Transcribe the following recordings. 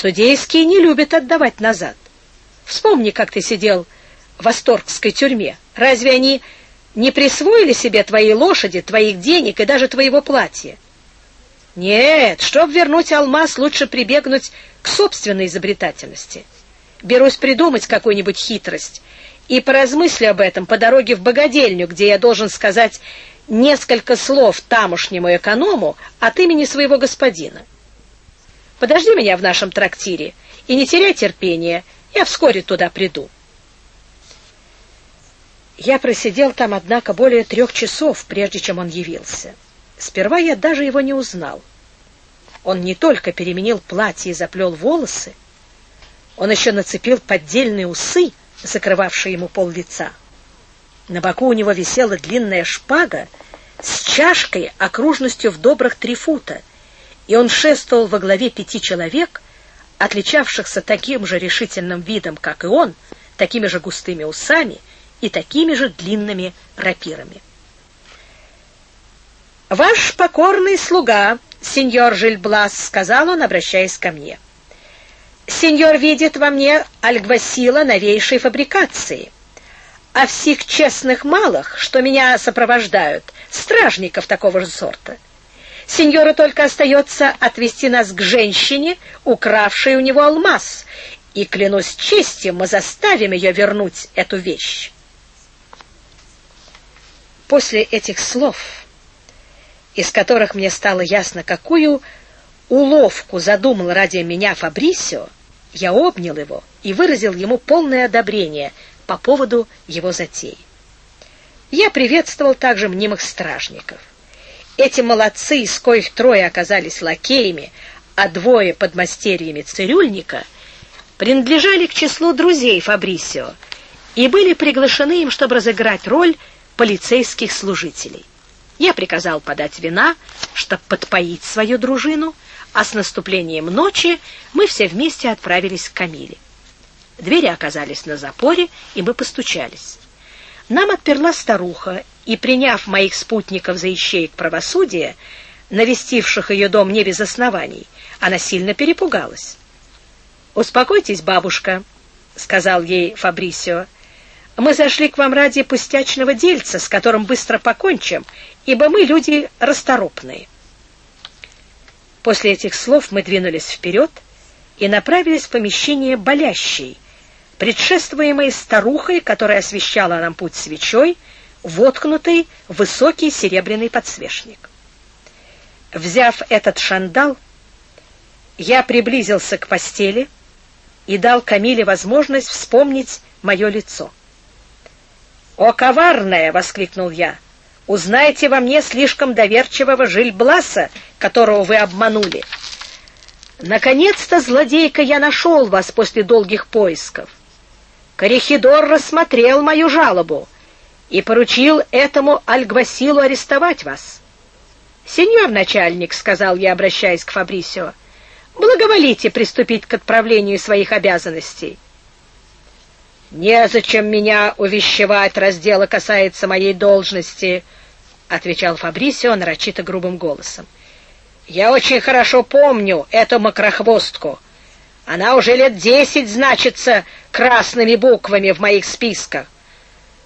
Судейские не любят отдавать назад. Вспомни, как ты сидел в Асторгской тюрьме. Разве они не присвоили себе твои лошади, твоих денег и даже твоего платья? Нет, чтобы вернуть алмаз, лучше прибегнуть к собственной изобретательности. Берусь придумать какую-нибудь хитрость и поразмыслю об этом по дороге в богадельню, где я должен сказать несколько слов тамошнему эконому от имени своего господина. Подожди меня в нашем трактире и не теряй терпения, я вскоре туда приду. Я просидел там, однако, более трех часов, прежде чем он явился. Сперва я даже его не узнал. Он не только переменил платье и заплел волосы, он еще нацепил поддельные усы, закрывавшие ему пол лица. На боку у него висела длинная шпага с чашкой окружностью в добрых три фута, и он шествовал во главе пяти человек, отличавшихся таким же решительным видом, как и он, такими же густыми усами и такими же длинными рапирами. «Ваш покорный слуга, сеньор Жильблас», — сказал он, обращаясь ко мне. «Сеньор видит во мне альгвасила новейшей фабрикации» о всех честных малых, что меня сопровождают, стражников такого же сорта. Сеньору только остается отвести нас к женщине, укравшей у него алмаз, и, клянусь честью, мы заставим ее вернуть эту вещь. После этих слов, из которых мне стало ясно, какую уловку задумал ради меня Фабрисио, я обнял его и выразил ему полное одобрение — по поводу его затей. Я приветствовал также мнимых стражников. Эти молодцы, из коих трое оказались лакеями, а двое подмастерьями цирюльника, принадлежали к числу друзей Фабрисио и были приглашены им, чтобы разыграть роль полицейских служителей. Я приказал подать вина, чтобы подпоить свою дружину, а с наступлением ночи мы все вместе отправились к Камиле. Двери оказались на запоре, и мы постучались. Нам отперла старуха, и, приняв моих спутников за ищеек правосудия, навестивших ее дом не без оснований, она сильно перепугалась. «Успокойтесь, бабушка», — сказал ей Фабрисио. «Мы зашли к вам ради пустячного дельца, с которым быстро покончим, ибо мы люди расторопные». После этих слов мы двинулись вперед и направились в помещение болящей, предшествуемой старухой, которая освещала нам путь свечой, воткнутой в высокий серебряный подсвечник. Взяв этот шандал, я приблизился к постели и дал Камиле возможность вспомнить мое лицо. «О, коварная!» — воскликнул я. «Узнайте во мне слишком доверчивого Жильбласа, которого вы обманули. Наконец-то, злодейка, я нашел вас после долгих поисков. Корихидор рассмотрел мою жалобу и поручил этому Альгвасилу арестовать вас. «Сеньор начальник», — сказал я, обращаясь к Фабрисио, — «благоволите приступить к отправлению своих обязанностей». «Незачем меня увещевать, раз дело касается моей должности», — отвечал Фабрисио нарочито грубым голосом. «Я очень хорошо помню эту макрохвостку». Она уже лет десять значится красными буквами в моих списках.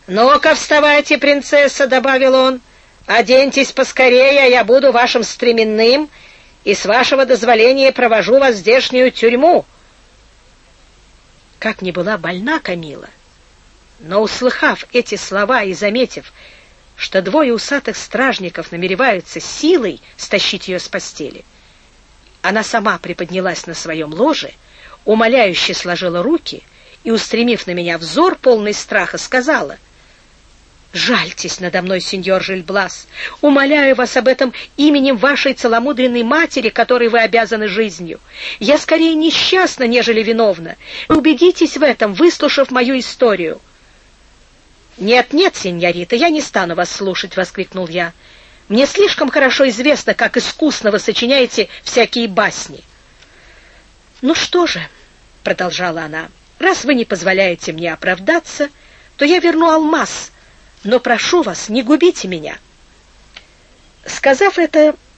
«Ну-ка, вставайте, принцесса», — добавил он, — «оденьтесь поскорее, а я буду вашим стременным и с вашего дозволения провожу вас в здешнюю тюрьму». Как ни была больна Камила, но, услыхав эти слова и заметив, что двое усатых стражников намереваются силой стащить ее с постели, она сама приподнялась на своем ложе умоляюще сложила руки и, устремив на меня взор, полный страха, сказала, «Жальтесь надо мной, сеньор Жильблас, умоляю вас об этом именем вашей целомудренной матери, которой вы обязаны жизнью. Я скорее несчастна, нежели виновна. Убедитесь в этом, выслушав мою историю». «Нет, нет, сеньорита, я не стану вас слушать», — воскликнул я. «Мне слишком хорошо известно, как искусно вы сочиняете всякие басни». «Ну что же», — продолжала она, — «раз вы не позволяете мне оправдаться, то я верну алмаз, но прошу вас, не губите меня». Сказав это,